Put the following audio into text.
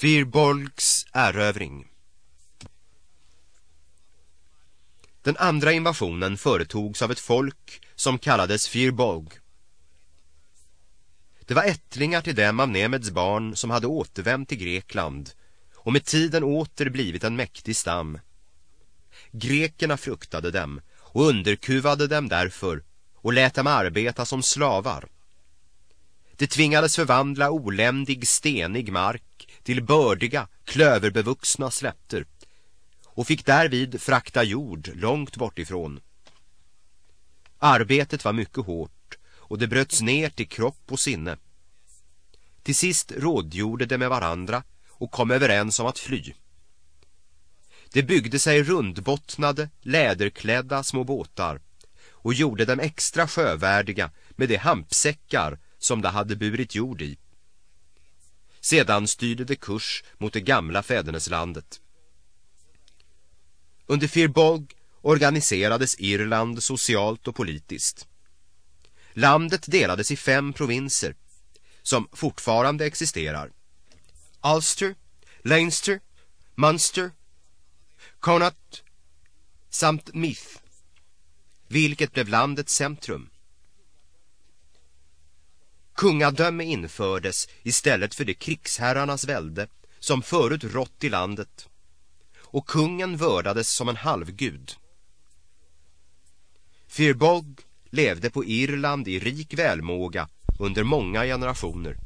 Firbolgs erövring Den andra invasionen företogs av ett folk som kallades Firbolg. Det var ättlingar till dem av Nemeds barn som hade återvänt till Grekland och med tiden åter blivit en mäktig stam. Grekerna fruktade dem och underkuvade dem därför och lät dem arbeta som slavar. De tvingades förvandla oländig stenig mark till bördiga, klöverbevuxna slätter och fick därvid frakta jord långt bortifrån. Arbetet var mycket hårt och det bröts ner till kropp och sinne. Till sist rådgjorde de med varandra och kom överens om att fly. De byggde sig rundbottnade, läderklädda små båtar och gjorde dem extra sjövärdiga med de hampsäckar som de hade burit jord i. Sedan styrde de kurs mot det gamla fäderneslandet. Under Firbolg organiserades Irland socialt och politiskt. Landet delades i fem provinser som fortfarande existerar. Ulster, Leinster, Munster, Connaught samt Meath, vilket blev landets centrum. Kungadöme infördes istället för det krigsherrarnas välde som förut rått i landet och kungen vördades som en halvgud. Firbolg levde på Irland i rik välmåga under många generationer.